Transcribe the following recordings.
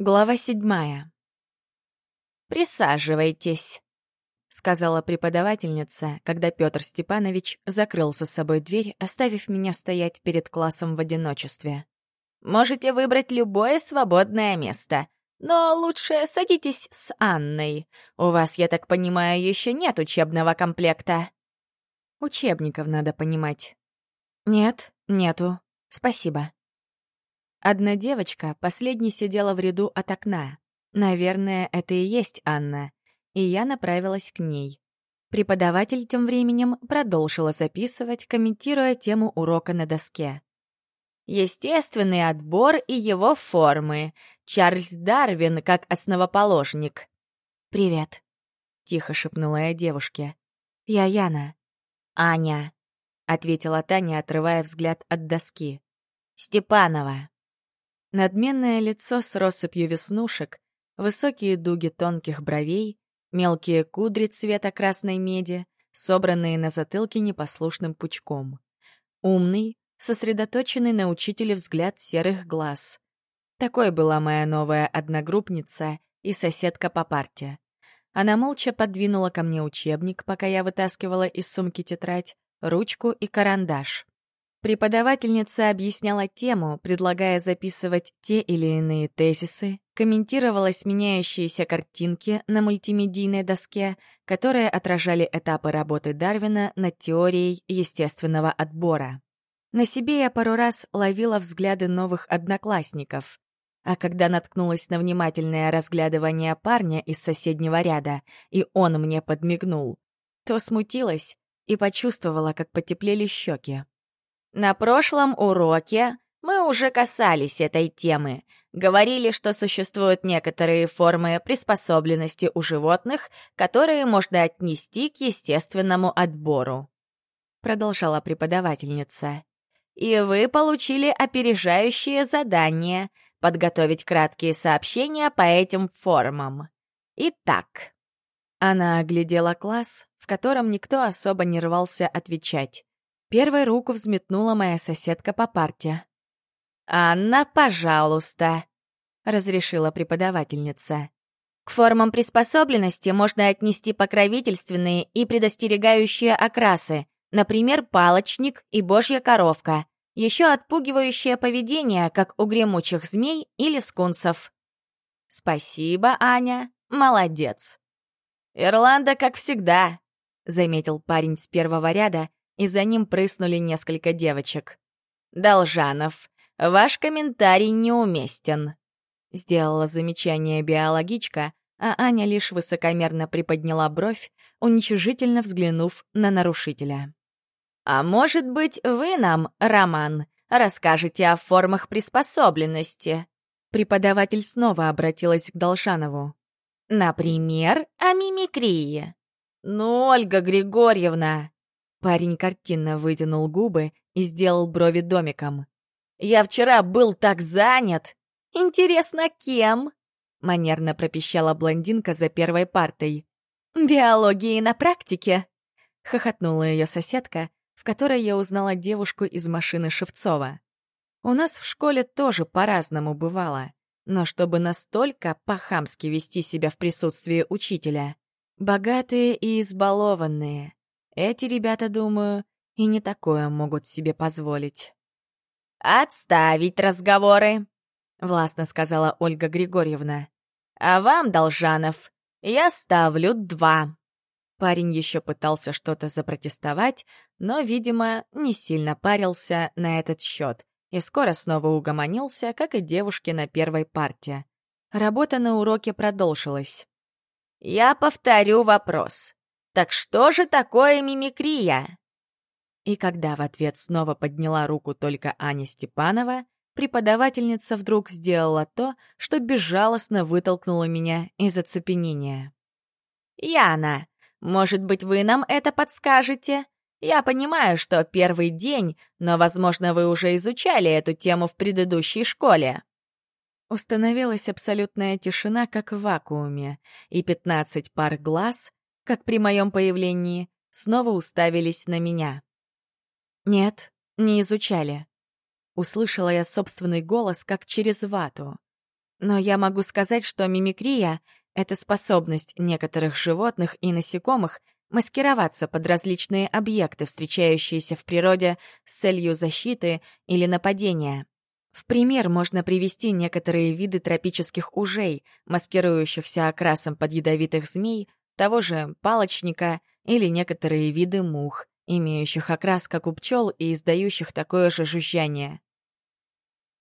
Глава седьмая. «Присаживайтесь», — сказала преподавательница, когда Петр Степанович закрыл за собой дверь, оставив меня стоять перед классом в одиночестве. «Можете выбрать любое свободное место, но лучше садитесь с Анной. У вас, я так понимаю, еще нет учебного комплекта». «Учебников надо понимать». «Нет, нету. Спасибо». Одна девочка последней сидела в ряду от окна. Наверное, это и есть Анна. И я направилась к ней. Преподаватель тем временем продолжила записывать, комментируя тему урока на доске. Естественный отбор и его формы. Чарльз Дарвин как основоположник. «Привет», — тихо шепнула я девушке. «Я Яна». «Аня», — ответила Таня, отрывая взгляд от доски. «Степанова». Надменное лицо с россыпью веснушек, высокие дуги тонких бровей, мелкие кудри цвета красной меди, собранные на затылке непослушным пучком. Умный, сосредоточенный на учителе взгляд серых глаз. Такой была моя новая одногруппница и соседка по парте. Она молча подвинула ко мне учебник, пока я вытаскивала из сумки тетрадь, ручку и карандаш. Преподавательница объясняла тему, предлагая записывать те или иные тезисы, комментировала сменяющиеся картинки на мультимедийной доске, которые отражали этапы работы Дарвина над теорией естественного отбора. На себе я пару раз ловила взгляды новых одноклассников, а когда наткнулась на внимательное разглядывание парня из соседнего ряда, и он мне подмигнул, то смутилась и почувствовала, как потеплели щеки. На прошлом уроке мы уже касались этой темы. Говорили, что существуют некоторые формы приспособленности у животных, которые можно отнести к естественному отбору. Продолжала преподавательница. И вы получили опережающее задание — подготовить краткие сообщения по этим формам. Итак. Она оглядела класс, в котором никто особо не рвался отвечать. Первой руку взметнула моя соседка по парте. «Анна, пожалуйста», — разрешила преподавательница. К формам приспособленности можно отнести покровительственные и предостерегающие окрасы, например, палочник и божья коровка, еще отпугивающее поведение, как у гремучих змей или скунсов. «Спасибо, Аня, молодец». «Ирланда, как всегда», — заметил парень с первого ряда, и за ним прыснули несколько девочек. «Должанов, ваш комментарий неуместен», — сделала замечание биологичка, а Аня лишь высокомерно приподняла бровь, уничижительно взглянув на нарушителя. «А может быть, вы нам, Роман, расскажете о формах приспособленности?» Преподаватель снова обратилась к Должанову. «Например, о мимикрии». «Ну, Ольга Григорьевна!» Парень картинно вытянул губы и сделал брови домиком. «Я вчера был так занят! Интересно, кем?» Манерно пропищала блондинка за первой партой. «Биологии на практике!» — хохотнула ее соседка, в которой я узнала девушку из машины Шевцова. У нас в школе тоже по-разному бывало, но чтобы настолько по-хамски вести себя в присутствии учителя. Богатые и избалованные — эти ребята, думаю, и не такое могут себе позволить. «Отставить разговоры!» — властно сказала Ольга Григорьевна. «А вам, Должанов, я ставлю два». Парень еще пытался что-то запротестовать, но, видимо, не сильно парился на этот счет и скоро снова угомонился, как и девушки на первой парте. Работа на уроке продолжилась. «Я повторю вопрос. Так что же такое мимикрия? И когда в ответ снова подняла руку только Аня Степанова, преподавательница вдруг сделала то, что безжалостно вытолкнула меня из оцепенения. «Яна, может быть, вы нам это подскажете? Я понимаю, что первый день, но, возможно, вы уже изучали эту тему в предыдущей школе». Установилась абсолютная тишина, как в вакууме, и пятнадцать пар глаз как при моем появлении, снова уставились на меня. «Нет, не изучали». Услышала я собственный голос, как через вату. Но я могу сказать, что мимикрия — это способность некоторых животных и насекомых маскироваться под различные объекты, встречающиеся в природе с целью защиты или нападения. В пример можно привести некоторые виды тропических ужей, маскирующихся окрасом под ядовитых змей, того же палочника или некоторые виды мух, имеющих окрас как у пчел и издающих такое же жужжание.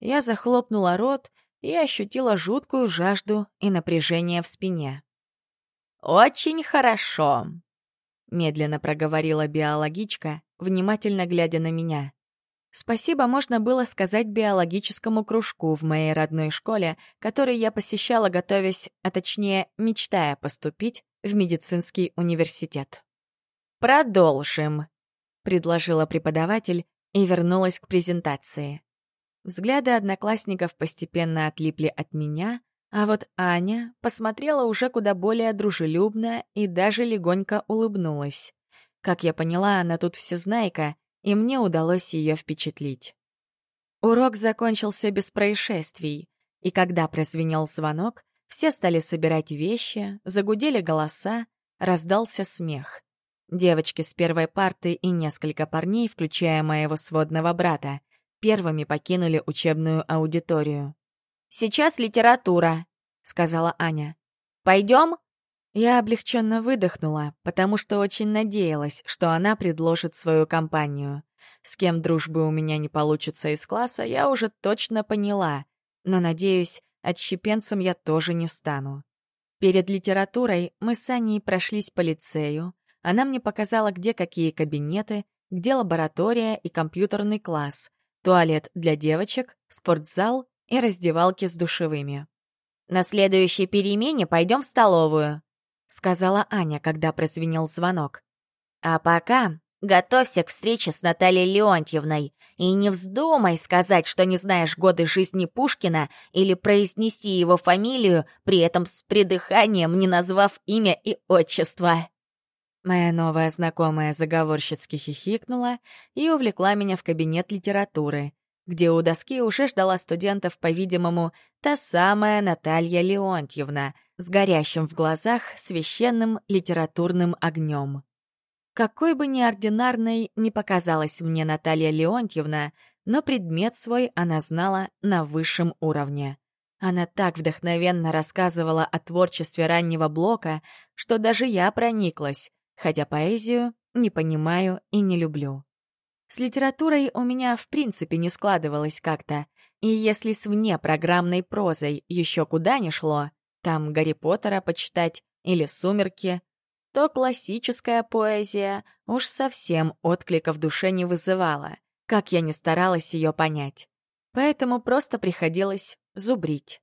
Я захлопнула рот и ощутила жуткую жажду и напряжение в спине. «Очень хорошо», — медленно проговорила биологичка, внимательно глядя на меня. Спасибо можно было сказать биологическому кружку в моей родной школе, который я посещала, готовясь, а точнее, мечтая поступить в медицинский университет. «Продолжим», — предложила преподаватель и вернулась к презентации. Взгляды одноклассников постепенно отлипли от меня, а вот Аня посмотрела уже куда более дружелюбно и даже легонько улыбнулась. Как я поняла, она тут всезнайка, и мне удалось ее впечатлить. Урок закончился без происшествий, и когда прозвенел звонок, все стали собирать вещи, загудели голоса, раздался смех. Девочки с первой парты и несколько парней, включая моего сводного брата, первыми покинули учебную аудиторию. «Сейчас литература», — сказала Аня. «Пойдем?» Я облегченно выдохнула, потому что очень надеялась, что она предложит свою компанию. С кем дружбы у меня не получится из класса, я уже точно поняла, но, надеюсь, отщепенцем я тоже не стану. Перед литературой мы с Аней прошлись по лицею, она мне показала, где какие кабинеты, где лаборатория и компьютерный класс, туалет для девочек, спортзал и раздевалки с душевыми. «На следующей перемене пойдем в столовую», — сказала Аня, когда прозвенел звонок. «А пока готовься к встрече с Натальей Леонтьевной и не вздумай сказать, что не знаешь годы жизни Пушкина или произнести его фамилию, при этом с придыханием не назвав имя и отчество». Моя новая знакомая заговорщицки хихикнула и увлекла меня в кабинет литературы, где у доски уже ждала студентов, по-видимому, та самая Наталья Леонтьевна — с горящим в глазах священным литературным огнем. Какой бы неординарной ни показалась мне Наталья Леонтьевна, но предмет свой она знала на высшем уровне. Она так вдохновенно рассказывала о творчестве раннего Блока, что даже я прониклась, хотя поэзию не понимаю и не люблю. С литературой у меня в принципе не складывалось как-то, и если с внепрограммной прозой еще куда ни шло, там Гарри Поттера почитать или «Сумерки», то классическая поэзия уж совсем отклика в душе не вызывала, как я не старалась ее понять. Поэтому просто приходилось зубрить.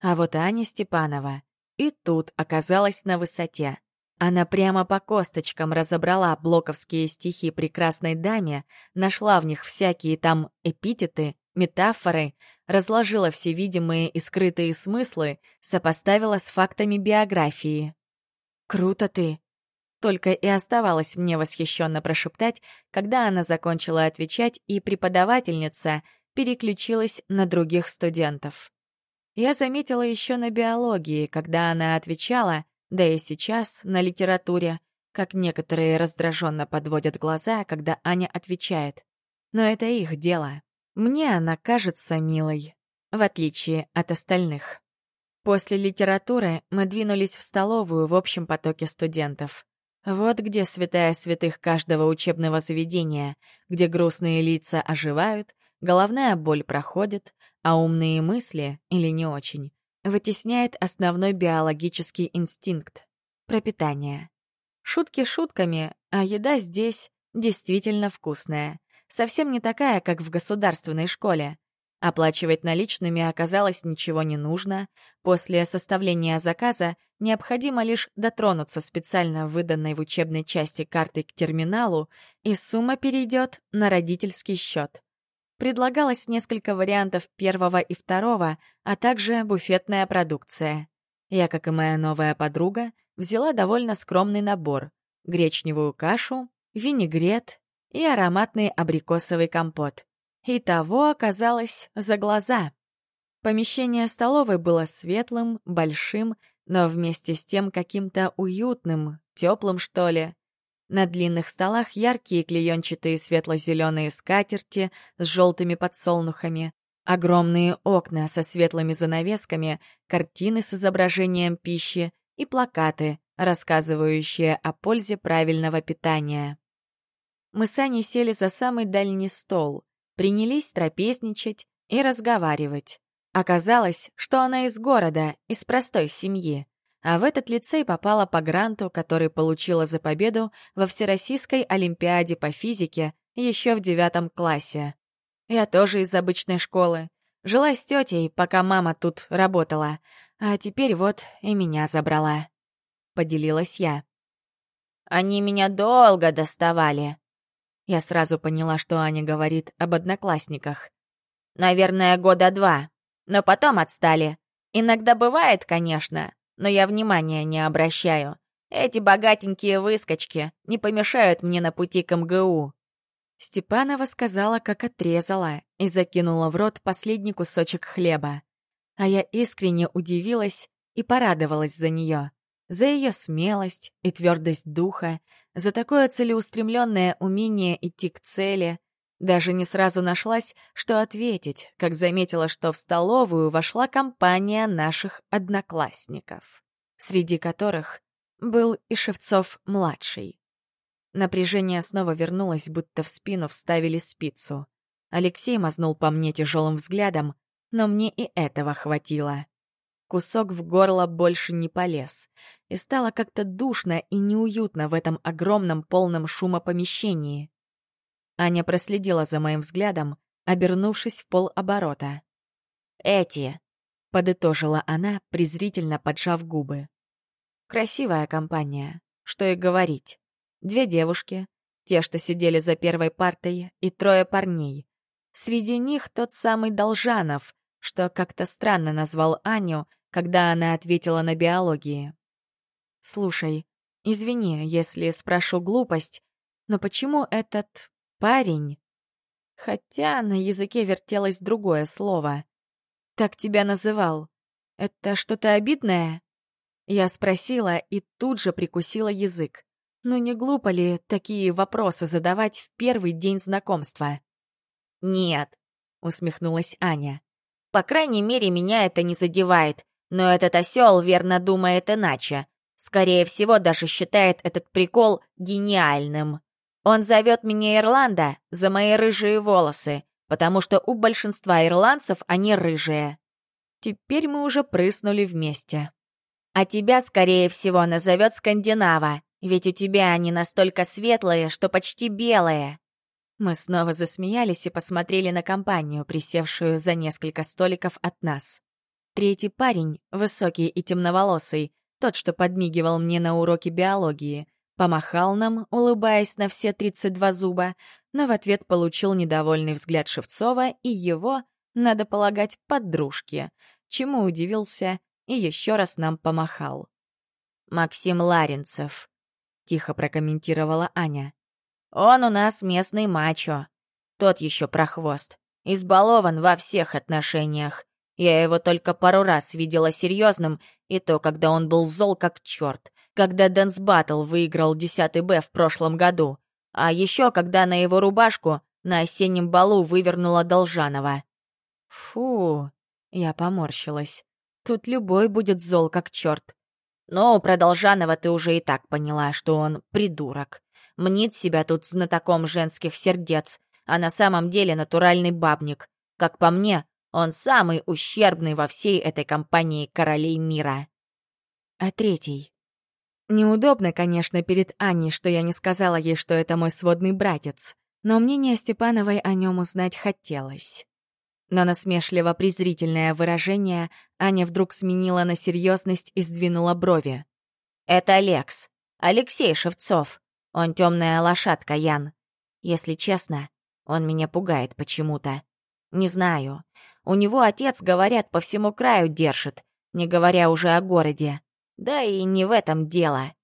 А вот Аня Степанова и тут оказалась на высоте. Она прямо по косточкам разобрала блоковские стихи прекрасной даме, нашла в них всякие там эпитеты, метафоры, разложила все видимые и скрытые смыслы, сопоставила с фактами биографии. «Круто ты!» Только и оставалось мне восхищенно прошептать, когда она закончила отвечать, и преподавательница переключилась на других студентов. Я заметила еще на биологии, когда она отвечала, да и сейчас на литературе, как некоторые раздраженно подводят глаза, когда Аня отвечает. Но это их дело. Мне она кажется милой, в отличие от остальных. После литературы мы двинулись в столовую в общем потоке студентов. Вот где святая святых каждого учебного заведения, где грустные лица оживают, головная боль проходит, а умные мысли, или не очень, вытесняет основной биологический инстинкт — пропитание. Шутки шутками, а еда здесь действительно вкусная совсем не такая, как в государственной школе. Оплачивать наличными оказалось ничего не нужно. После составления заказа необходимо лишь дотронуться специально выданной в учебной части картой к терминалу, и сумма перейдет на родительский счет. Предлагалось несколько вариантов первого и второго, а также буфетная продукция. Я, как и моя новая подруга, взяла довольно скромный набор — гречневую кашу, винегрет, и ароматный абрикосовый компот. И того оказалось за глаза. Помещение столовой было светлым, большим, но вместе с тем каким-то уютным, теплым, что ли. На длинных столах яркие клеенчатые светло-зеленые скатерти с желтыми подсолнухами, огромные окна со светлыми занавесками, картины с изображением пищи и плакаты, рассказывающие о пользе правильного питания. Мы с Аней сели за самый дальний стол, принялись трапезничать и разговаривать. Оказалось, что она из города, из простой семьи а в этот лицей попала по гранту, который получила за победу во Всероссийской Олимпиаде по физике еще в девятом классе. Я тоже из обычной школы. Жила с тетей, пока мама тут работала, а теперь вот и меня забрала. Поделилась я. «Они меня долго доставали». Я сразу поняла, что Аня говорит об одноклассниках. «Наверное, года два, но потом отстали. Иногда бывает, конечно, но я внимания не обращаю. Эти богатенькие выскочки не помешают мне на пути к МГУ». Степанова сказала, как отрезала, и закинула в рот последний кусочек хлеба. А я искренне удивилась и порадовалась за нее, за ее смелость и твердость духа, за такое целеустремленное умение идти к цели. Даже не сразу нашлась, что ответить, как заметила, что в столовую вошла компания наших одноклассников, среди которых был и Шевцов-младший. Напряжение снова вернулось, будто в спину вставили спицу. Алексей мазнул по мне тяжелым взглядом, но мне и этого хватило. Кусок в горло больше не полез, и стало как-то душно и неуютно в этом огромном полном шума помещении. Аня проследила за моим взглядом, обернувшись в полоборота. «Эти!» — подытожила она, презрительно поджав губы. «Красивая компания, что и говорить. Две девушки, те, что сидели за первой партой, и трое парней. Среди них тот самый Должанов, что как-то странно назвал Аню, когда она ответила на биологии. «Слушай, извини, если спрошу глупость, но почему этот Парень. Хотя на языке вертелось другое слово. Так тебя называл. Это что-то обидное? Я спросила и тут же прикусила язык. Ну не глупо ли такие вопросы задавать в первый день знакомства? «Нет», — усмехнулась Аня. «По крайней мере, меня это не задевает, но этот осел верно думает иначе. Скорее всего, даже считает этот прикол гениальным». Он зовет меня Ирланда за мои рыжие волосы, потому что у большинства ирландцев они рыжие. Теперь мы уже прыснули вместе. А тебя, скорее всего, назовет Скандинава, ведь у тебя они настолько светлые, что почти белые. Мы снова засмеялись и посмотрели на компанию, присевшую за несколько столиков от нас. Третий парень, высокий и темноволосый, тот, что подмигивал мне на уроке биологии, Помахал нам, улыбаясь на все 32 зуба, но в ответ получил недовольный взгляд Шевцова и его, надо полагать, подружки, чему удивился и еще раз нам помахал. «Максим Ларинцев», — тихо прокомментировала Аня. «Он у нас местный мачо. Тот еще прохвост. Избалован во всех отношениях. Я его только пару раз видела серьезным, и то, когда он был зол как черт когда Дэнс Баттл выиграл 10 Б в прошлом году, а еще когда на его рубашку на осеннем балу вывернула Должанова. Фу, я поморщилась. Тут любой будет зол как черт. Но про Должанова ты уже и так поняла, что он придурок. Мнит себя тут знатоком женских сердец, а на самом деле натуральный бабник. Как по мне, он самый ущербный во всей этой компании королей мира. А третий? Неудобно, конечно, перед Аней, что я не сказала ей, что это мой сводный братец, но мнение Степановой о нем узнать хотелось. Но насмешливо-презрительное выражение Аня вдруг сменила на серьезность и сдвинула брови. «Это Алекс. Алексей Шевцов. Он темная лошадка, Ян. Если честно, он меня пугает почему-то. Не знаю. У него отец, говорят, по всему краю держит, не говоря уже о городе. Да и не в этом дело.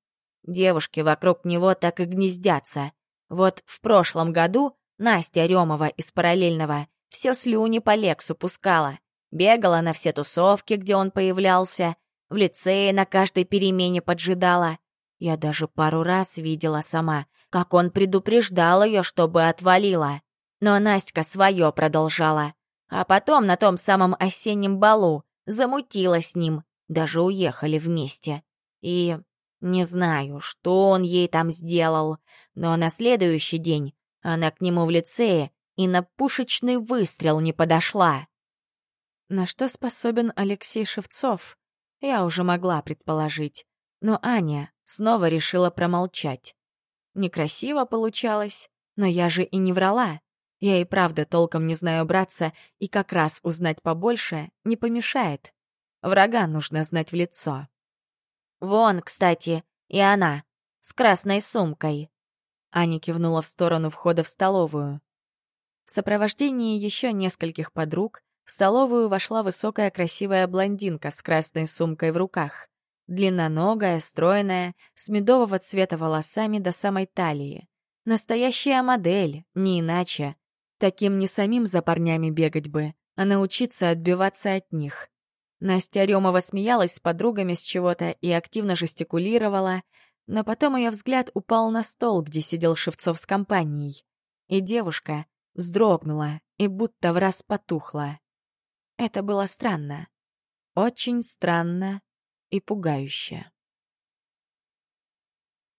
Девушки вокруг него так и гнездятся. Вот в прошлом году Настя Ремова из параллельного все слюни по Лексу пускала. Бегала на все тусовки, где он появлялся, в лицее на каждой перемене поджидала. Я даже пару раз видела сама, как он предупреждал ее, чтобы отвалила. Но Настя свое продолжала. А потом на том самом осеннем балу замутила с ним, даже уехали вместе. И не знаю, что он ей там сделал, но на следующий день она к нему в лицее и на пушечный выстрел не подошла. На что способен Алексей Шевцов, я уже могла предположить. Но Аня снова решила промолчать. Некрасиво получалось, но я же и не врала. Я и правда толком не знаю браться, и как раз узнать побольше не помешает. Врага нужно знать в лицо. «Вон, кстати, и она, с красной сумкой». Аня кивнула в сторону входа в столовую. В сопровождении еще нескольких подруг в столовую вошла высокая красивая блондинка с красной сумкой в руках. Длинноногая, стройная, с медового цвета волосами до самой талии. Настоящая модель, не иначе. Таким не самим за парнями бегать бы, а научиться отбиваться от них. Настя Ремова смеялась с подругами с чего-то и активно жестикулировала, но потом ее взгляд упал на стол, где сидел Шевцов с компанией. И девушка вздрогнула и будто в раз потухла. Это было странно. Очень странно и пугающе.